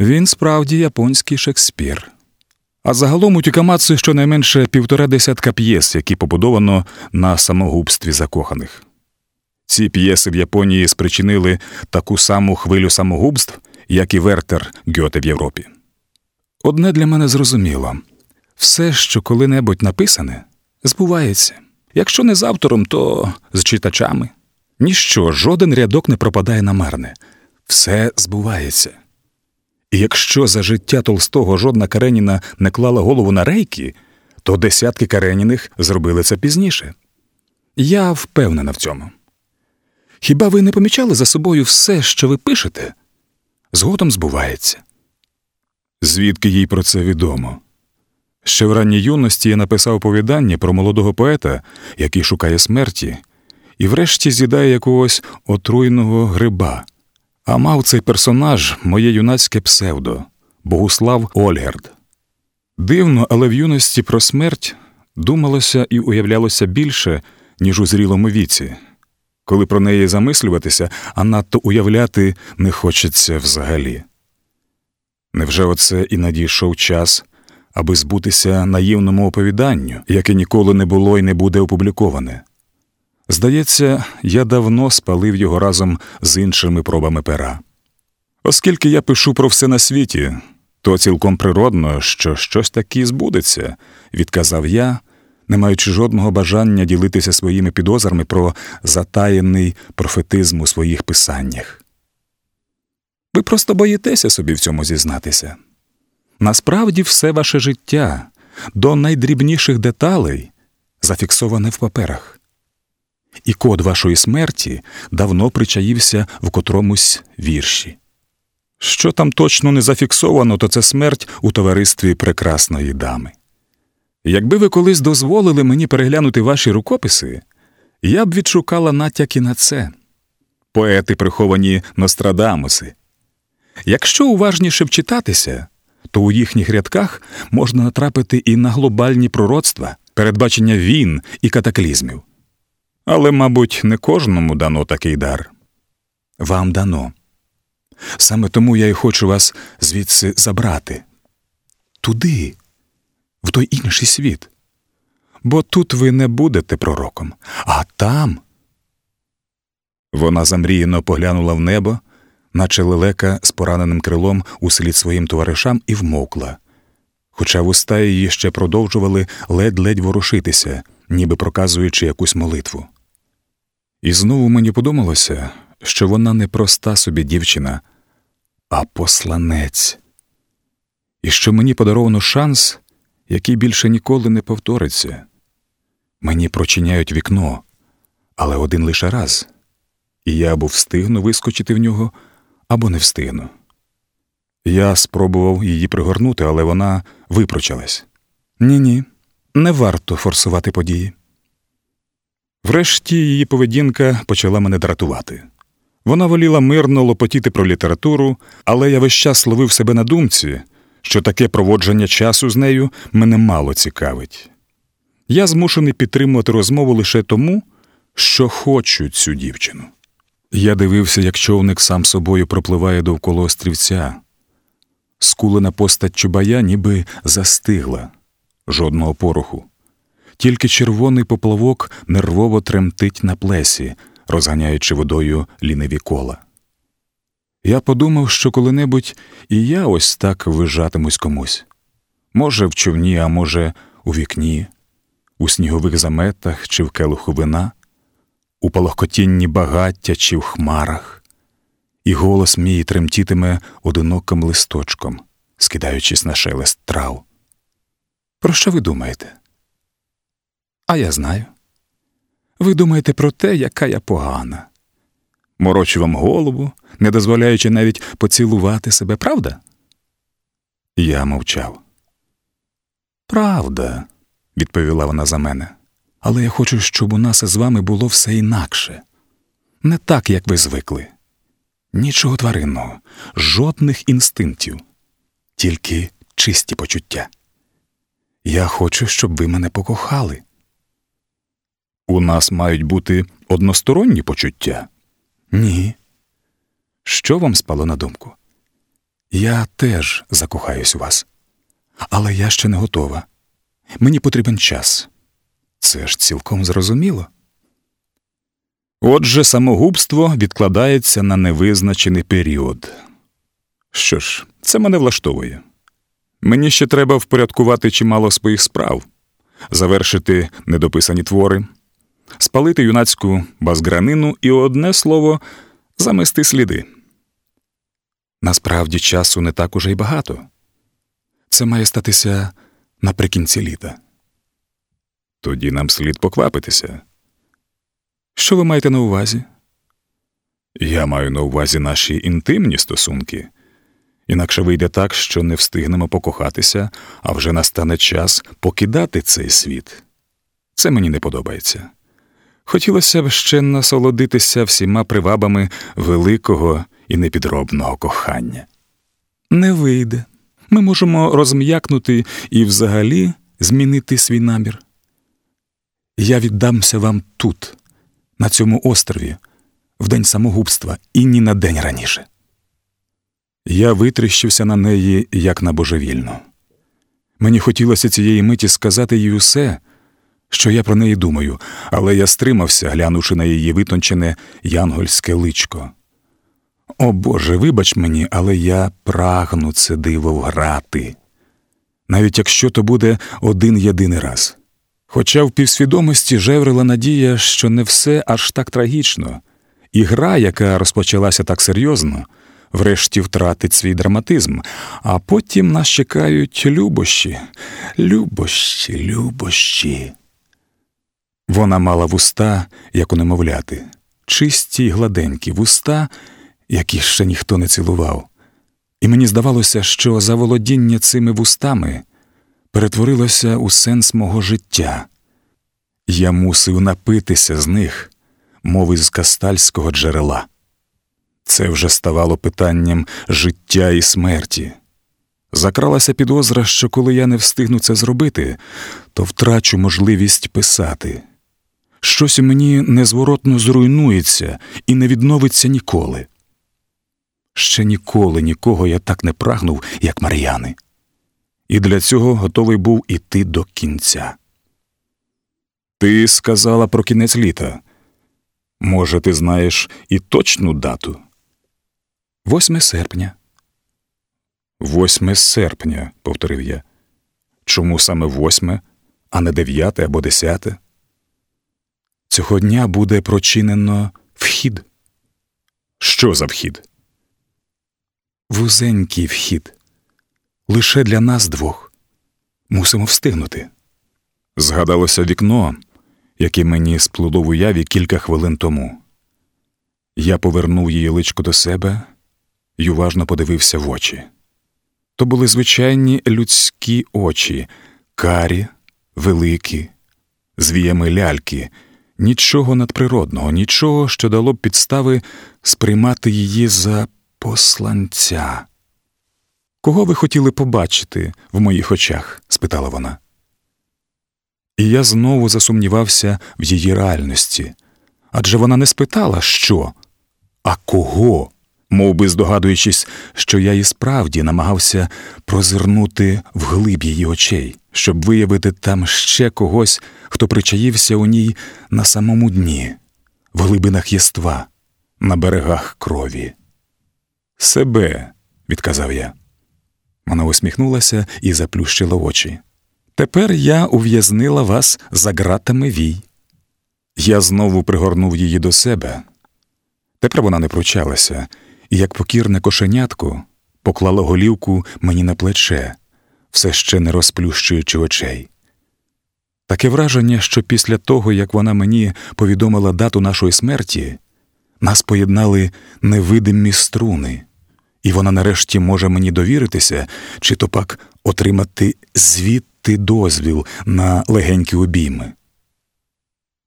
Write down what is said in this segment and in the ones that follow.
Він справді японський Шекспір. А загалом у Тюкамацу щонайменше півтора десятка п'єс, які побудовано на самогубстві закоханих. Ці п'єси в Японії спричинили таку саму хвилю самогубств, як і Вертер Гьоте в Європі. Одне для мене зрозуміло все, що коли-небудь написане, збувається. Якщо не з автором, то з читачами. Ніщо, жоден рядок не пропадає намарне, все збувається. І якщо за життя Толстого жодна Кареніна не клала голову на рейки, то десятки Кареніних зробили це пізніше. Я впевнена в цьому. Хіба ви не помічали за собою все, що ви пишете? Згодом збувається. Звідки їй про це відомо? Ще в ранній юності я написав оповідання про молодого поета, який шукає смерті, і врешті з'їдає якогось отруйного гриба. А мав цей персонаж моє юнацьке псевдо Богуслав Ольгерд. Дивно, але в юності про смерть думалося і уявлялося більше, ніж у зрілому віці, коли про неї замислюватися, а надто уявляти не хочеться взагалі. Невже оце і надійшов час, аби збутися наївному оповіданню, яке ніколи не було і не буде опубліковане? Здається, я давно спалив його разом з іншими пробами пера. Оскільки я пишу про все на світі, то цілком природно, що щось таке збудеться, відказав я, не маючи жодного бажання ділитися своїми підозрами про затаєний профетизм у своїх писаннях. Ви просто боїтеся собі в цьому зізнатися. Насправді, все ваше життя до найдрібніших деталей зафіксоване в паперах, і код вашої смерті давно причаївся в котромусь вірші. Що там точно не зафіксовано, то це смерть у товаристві прекрасної дами. Якби ви колись дозволили мені переглянути ваші рукописи, я б відшукала натяки на це поети, приховані Нострадамуси. Якщо уважніше вчитатися, то у їхніх рядках можна натрапити і на глобальні пророцтва, передбачення війн і катаклізмів. Але, мабуть, не кожному дано такий дар. Вам дано. Саме тому я й хочу вас звідси забрати туди, в той інший світ. Бо тут ви не будете пророком, а там. Вона замріяно поглянула в небо, наче лелека з пораненим крилом услід своїм товаришам, і вмовкла. Хоча вуста її ще продовжували ледь-ледь ворушитися, ніби проказуючи якусь молитву. І знову мені подумалося, що вона не проста собі дівчина, а посланець, і що мені подаровано шанс, який більше ніколи не повториться. Мені прочиняють вікно, але один лише раз, і я або встигну вискочити в нього, або не встигну. Я спробував її пригорнути, але вона випрочалась. Ні, ні, не варто форсувати події. Врешті її поведінка почала мене дратувати. Вона воліла мирно лопотіти про літературу, але я весь час ловив себе на думці, що таке проводження часу з нею мене мало цікавить. Я змушений підтримувати розмову лише тому, що хочу цю дівчину. Я дивився, як човник сам собою пропливає довкола острівця. Скулена постать чубая ніби застигла, жодного пороху. Тільки червоний поплавок нервово тремтить на плесі, розганяючи водою ліниві кола. Я подумав, що коли-небудь і я ось так вижатимусь комусь. Може, в човні, а може, у вікні, у снігових заметах чи в келуху вина, у палохкотінні багаття чи в хмарах, і голос мій тремтітиме одиноким листочком, скидаючись на шелест трав. Про що ви думаєте? А я знаю. Ви думаєте про те, яка я погана. Морочу вам голову, не дозволяючи навіть поцілувати себе, правда? Я мовчав. Правда, відповіла вона за мене. Але я хочу, щоб у нас із вами було все інакше. Не так, як ви звикли. Нічого тваринного, жодних інстинктів, тільки чисті почуття. Я хочу, щоб ви мене покохали. У нас мають бути односторонні почуття? Ні. Що вам спало на думку? Я теж закохаюсь у вас, але я ще не готова. Мені потрібен час. Це ж цілком зрозуміло. Отже, самогубство відкладається на невизначений період. Що ж, це мене влаштовує. Мені ще треба впорядкувати чимало своїх справ, завершити недописані твори, спалити юнацьку базгранину і одне слово замести сліди. Насправді часу не так уже й багато. Це має статися наприкінці літа. Тоді нам слід поквапитися. Що ви маєте на увазі? Я маю на увазі наші інтимні стосунки. Інакше вийде так, що не встигнемо покохатися, а вже настане час покидати цей світ. Це мені не подобається. Хотілося б ще насолодитися всіма привабами великого і непідробного кохання. Не вийде. Ми можемо розм'якнути і взагалі змінити свій намір. Я віддамся вам тут, на цьому острові, в день самогубства і ні на день раніше. Я витріщився на неї, як на божевільну. Мені хотілося цієї миті сказати їй усе, що я про неї думаю, але я стримався, глянувши на її витончене янгольське личко. О Боже, вибач мені, але я прагну це диво вграти, навіть якщо то буде один єдиний раз. Хоча в півсвідомості жеврила надія, що не все аж так трагічно, і гра, яка розпочалася так серйозно, врешті втратить свій драматизм, а потім нас чекають любощі, любощі, любощі. Вона мала вуста, як у немовляти, чисті й гладенькі вуста, які ще ніхто не цілував, і мені здавалося, що заволодіння цими вустами перетворилося у сенс мого життя. Я мусив напитися з них, мови з кастальського джерела. Це вже ставало питанням життя і смерті. Закралася підозра, що коли я не встигну це зробити, то втрачу можливість писати. Щось мені незворотно зруйнується і не відновиться ніколи. Ще ніколи нікого я так не прагнув, як Мар'яни, і для цього готовий був іти до кінця. Ти сказала про кінець літа. Може, ти знаєш і точну дату? 8 серпня. 8 серпня, повторив я. Чому саме восьме, а не дев'яте або десяте? Цього дня буде прочинено вхід. Що за вхід? Вузенький вхід. Лише для нас двох. Мусимо встигнути. Згадалося вікно, яке мені сплило в уяві кілька хвилин тому. Я повернув її личко до себе й уважно подивився в очі. То були звичайні людські очі, карі, великі, з віями ляльки, нічого надприродного, нічого, що дало б підстави сприймати її за посланця. Кого ви хотіли побачити в моїх очах? спитала вона. І я знову засумнівався в її реальності адже вона не спитала, що, а кого, мов би здогадуючись, що я і справді намагався прозирнути вглиб її очей, щоб виявити там ще когось, хто причаївся у ній на самому дні, в глибинах єства, на берегах крові. Себе, відказав я. Вона усміхнулася і заплющила очі. Тепер я ув'язнила вас за ґратами вій. Я знову пригорнув її до себе. Тепер вона не пручалася, і, як покірне кошенятко, поклала голівку мені на плече, все ще не розплющуючи очей. Таке враження, що після того, як вона мені повідомила дату нашої смерті, нас поєднали невидимі струни, і вона нарешті може мені довіритися, чи то пак отримати звідти дозвіл на легенькі обійми.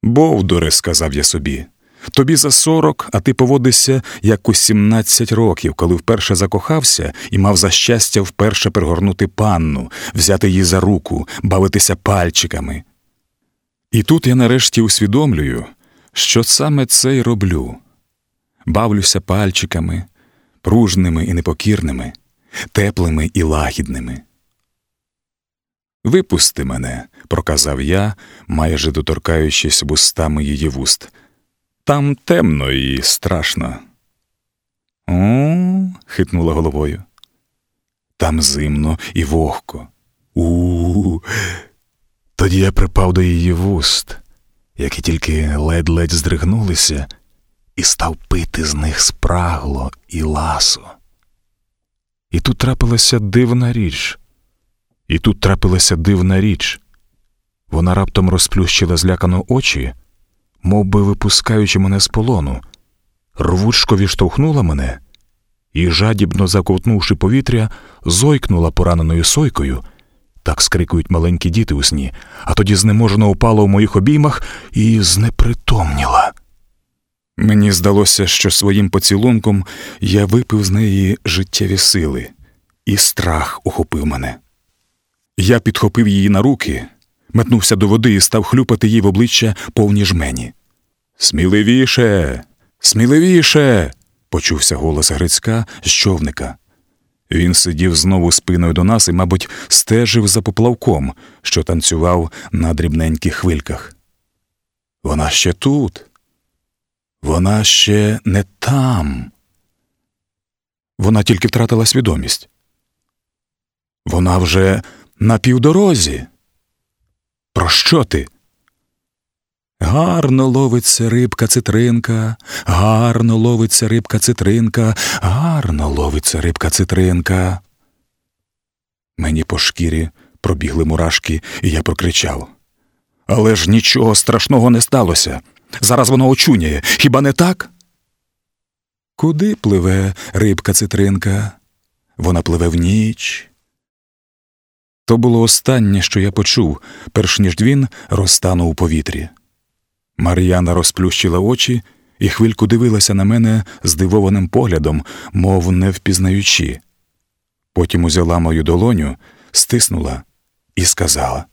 Бовдуре, сказав я собі, тобі за сорок, а ти поводишся як у сімнадцять років, коли вперше закохався і мав за щастя вперше пригорнути панну, взяти її за руку, бавитися пальчиками. І тут я нарешті усвідомлюю, що саме це й роблю бавлюся пальчиками, пружними і непокірними, теплими і лагідними. Випусти мене, проказав я, майже доторкаючись вустами її вуст. Там темно і страшно. О, хитнула головою. Там зимно і вогко. У. Тоді я припав до її вуст, які тільки ледь-ледь здригнулися, і став пити з них спрагло і ласо. І тут трапилася дивна річ. І тут трапилася дивна річ. Вона раптом розплющила злякано очі, мов би випускаючи мене з полону, рвучко відштовхнула мене і, жадібно заковтнувши повітря, зойкнула пораненою сойкою, так скрикують маленькі діти у сні, а тоді знеможено упала у моїх обіймах і знепритомніла. Мені здалося, що своїм поцілунком я випив з неї життєві сили, і страх ухопив мене. Я підхопив її на руки, метнувся до води і став хлюпати їй в обличчя повні жмені. Сміливіше, сміливіше. почувся голос Грицька з човника. Він сидів знову спиною до нас і, мабуть, стежив за поплавком, що танцював на дрібненьких хвильках. Вона ще тут. Вона ще не там. Вона тільки втратила свідомість. Вона вже на півдорозі. Про що ти? Гарно ловиться рибка цитринка, гарно ловиться рибка цитринка, гарно ловиться рибка цитринка. Мені по шкірі пробігли мурашки, і я прокричав. Але ж нічого страшного не сталося. Зараз воно очуняє, хіба не так? Куди пливе рибка цитринка? Вона пливе в ніч. То було останнє, що я почув, перш ніж він розтанув у повітрі. Мар'яна розплющила очі і хвильку дивилася на мене здивованим поглядом, мов не впізнаючи. Потім узяла мою долоню, стиснула і сказала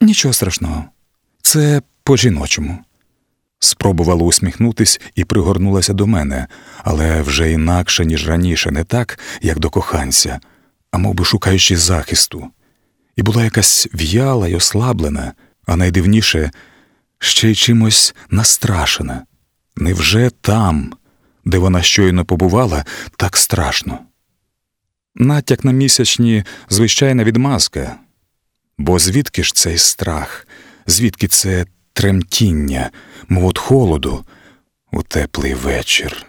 Нічого страшного, це по жіночому. Спробувала усміхнутись і пригорнулася до мене, але вже інакше, ніж раніше, не так, як до коханця, а мов би шукаючи захисту. І була якась в'яла й ослаблена, а найдивніше ще й чимось настрашена. Невже там, де вона щойно побувала, так страшно? Натяк на місячні звичайна відмазка. Бо звідки ж цей страх, звідки це тремтіння, мов от холоду у теплий вечір?